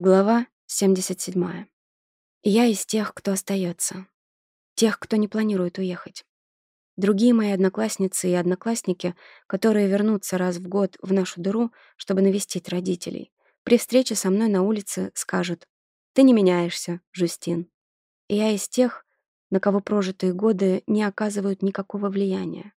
Глава 77. Я из тех, кто остается, Тех, кто не планирует уехать. Другие мои одноклассницы и одноклассники, которые вернутся раз в год в нашу дыру, чтобы навестить родителей, при встрече со мной на улице скажут «Ты не меняешься, Жустин». Я из тех, на кого прожитые годы не оказывают никакого влияния.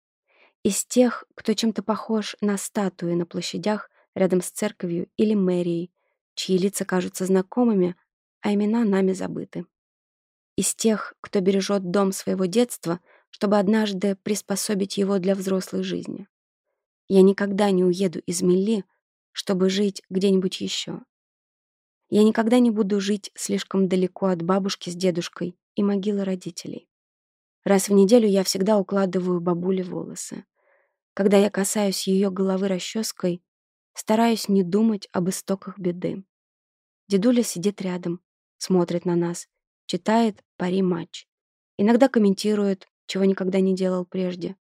Из тех, кто чем-то похож на статуи на площадях рядом с церковью или мэрией, чьи лица кажутся знакомыми, а имена нами забыты. Из тех, кто бережет дом своего детства, чтобы однажды приспособить его для взрослой жизни. Я никогда не уеду из Милли, чтобы жить где-нибудь еще. Я никогда не буду жить слишком далеко от бабушки с дедушкой и могилы родителей. Раз в неделю я всегда укладываю бабуле волосы. Когда я касаюсь ее головы расческой, стараюсь не думать об истоках беды. Дедуля сидит рядом, смотрит на нас, читает пари-матч. Иногда комментирует, чего никогда не делал прежде.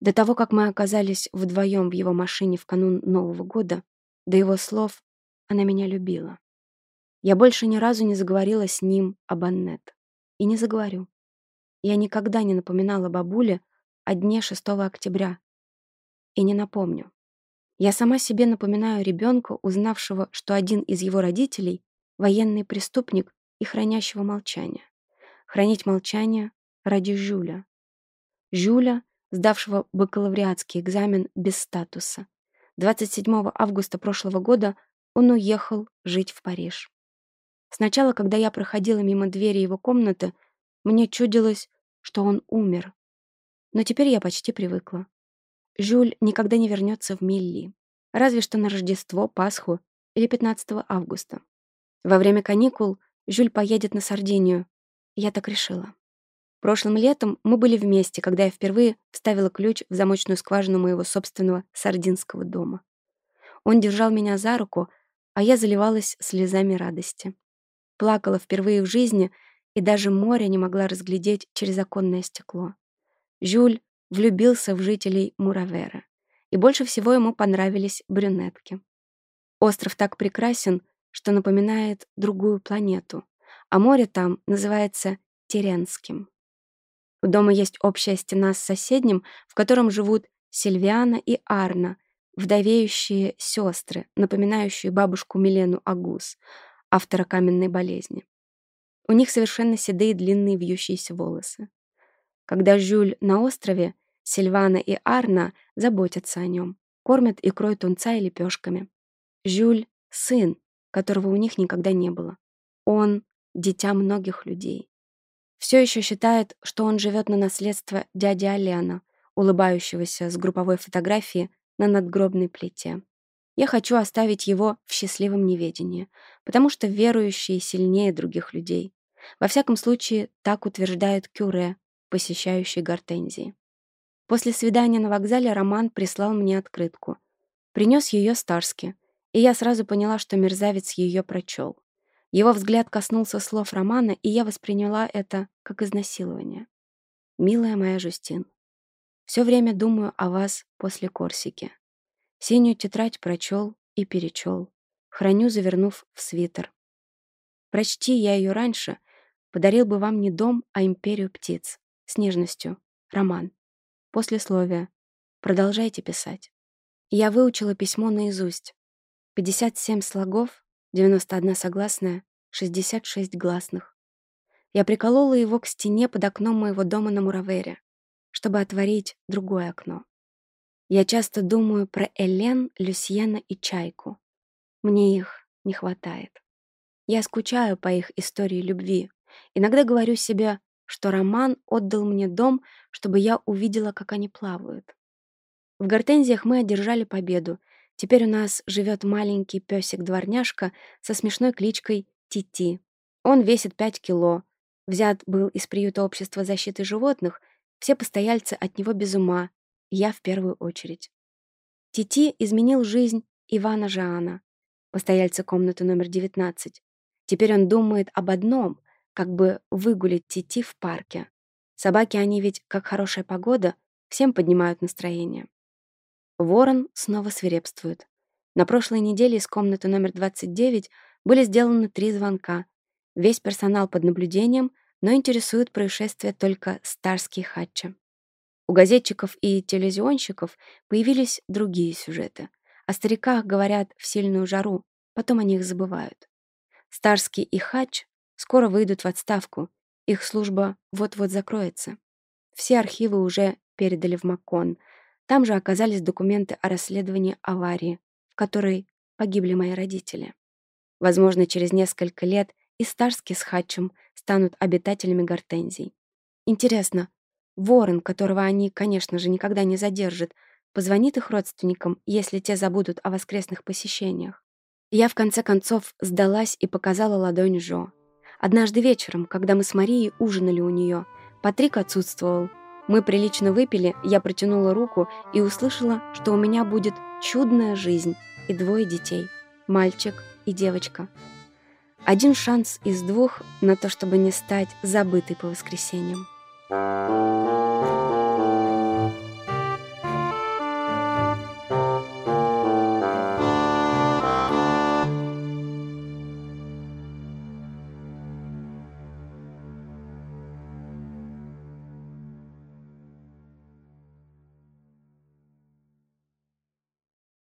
До того, как мы оказались вдвоем в его машине в канун Нового года, до его слов «она меня любила». Я больше ни разу не заговорила с ним об Аннет. И не заговорю. Я никогда не напоминала бабуле о дне 6 октября. И не напомню. Я сама себе напоминаю ребенка, узнавшего, что один из его родителей — военный преступник и хранящего молчание. Хранить молчание ради Жюля. Жюля, сдавшего бакалавриатский экзамен без статуса. 27 августа прошлого года он уехал жить в Париж. Сначала, когда я проходила мимо двери его комнаты, мне чудилось, что он умер. Но теперь я почти привыкла. Жюль никогда не вернется в Милли, разве что на Рождество, Пасху или 15 августа. Во время каникул Жюль поедет на Сардинию. Я так решила. Прошлым летом мы были вместе, когда я впервые вставила ключ в замочную скважину моего собственного сардинского дома. Он держал меня за руку, а я заливалась слезами радости. Плакала впервые в жизни, и даже море не могла разглядеть через оконное стекло. Жюль влюбился в жителей Муравера. И больше всего ему понравились брюнетки. Остров так прекрасен, что напоминает другую планету, а море там называется Теренским. У дома есть общая стена с соседним, в котором живут Сильвиана и Арна, вдовеющие сестры, напоминающие бабушку Милену Агус, автора каменной болезни. У них совершенно седые длинные вьющиеся волосы. Когда Жюль на острове, Сильвана и Арна заботятся о нем, кормят икрой тунца и лепешками. Жюль — сын, которого у них никогда не было. Он — дитя многих людей. Все еще считает, что он живет на наследство дяди Алена, улыбающегося с групповой фотографии на надгробной плите. Я хочу оставить его в счастливом неведении, потому что верующие сильнее других людей. Во всяком случае, так утверждает Кюре, посещающий гортензии. После свидания на вокзале Роман прислал мне открытку. Принес ее Старски, и я сразу поняла, что мерзавец ее прочел. Его взгляд коснулся слов Романа, и я восприняла это как изнасилование. «Милая моя Жустин, все время думаю о вас после Корсики. Синюю тетрадь прочел и перечел. Храню, завернув в свитер. Прочти я ее раньше, подарил бы вам не дом, а империю птиц. С нежностью. Роман. Послесловие. Продолжайте писать. Я выучила письмо наизусть. 57 слогов, 91 согласная, 66 гласных. Я приколола его к стене под окном моего дома на Муравере, чтобы отворить другое окно. Я часто думаю про Элен, Люсьена и Чайку. Мне их не хватает. Я скучаю по их истории любви. Иногда говорю себе, что роман отдал мне дом, чтобы я увидела, как они плавают. В гортензиях мы одержали победу. Теперь у нас живет маленький песик-дворняжка со смешной кличкой Тити. Он весит 5 кило. Взят был из приюта общества защиты животных. Все постояльцы от него без ума. Я в первую очередь. Тити изменил жизнь Ивана Жаана, постояльца комнаты номер 19. Теперь он думает об одном, как бы выгулить Тити в парке. Собаки, они ведь, как хорошая погода, всем поднимают настроение. Ворон снова свирепствует. На прошлой неделе из комнаты номер 29 были сделаны три звонка. Весь персонал под наблюдением, но интересует происшествие только Старский Хатча. У газетчиков и телевизионщиков появились другие сюжеты. О стариках говорят в сильную жару, потом о них забывают. Старский и Хач скоро выйдут в отставку, их служба вот-вот закроется. Все архивы уже передали в Макон. Там же оказались документы о расследовании аварии, в которой погибли мои родители. Возможно, через несколько лет и Старски с Хатчем станут обитателями гортензий. Интересно, Ворон, которого они, конечно же, никогда не задержат, позвонит их родственникам, если те забудут о воскресных посещениях. Я, в конце концов, сдалась и показала ладонь Жо. Однажды вечером, когда мы с Марией ужинали у нее, Патрик отсутствовал. Мы прилично выпили, я протянула руку и услышала, что у меня будет чудная жизнь и двое детей – мальчик и девочка. Один шанс из двух на то, чтобы не стать забытой по воскресеньям.